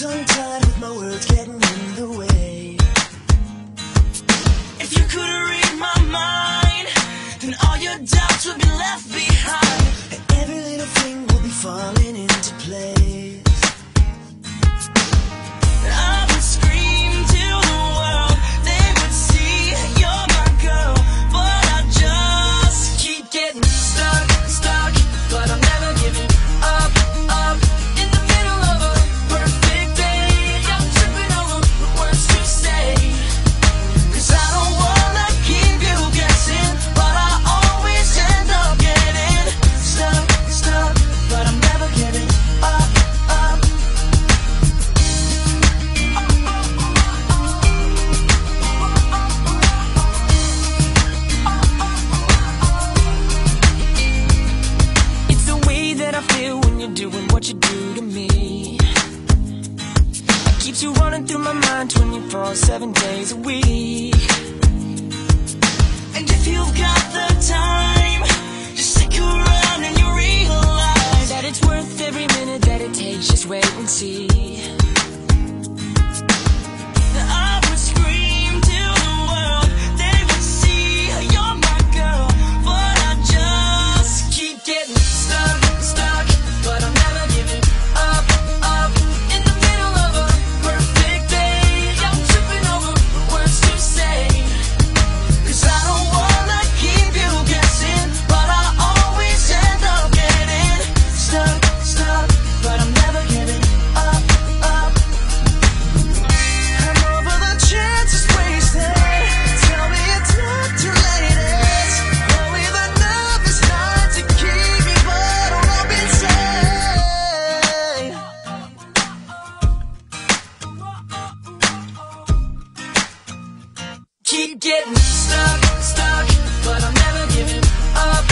tongue tied with my words getting in the way. If you could read my mind, then all your doubts would be left behind, and every little thing will be falling into place. Keeps you running through my mind 24, 7 days a week. Keep getting stuck, stuck, but I'm never giving up.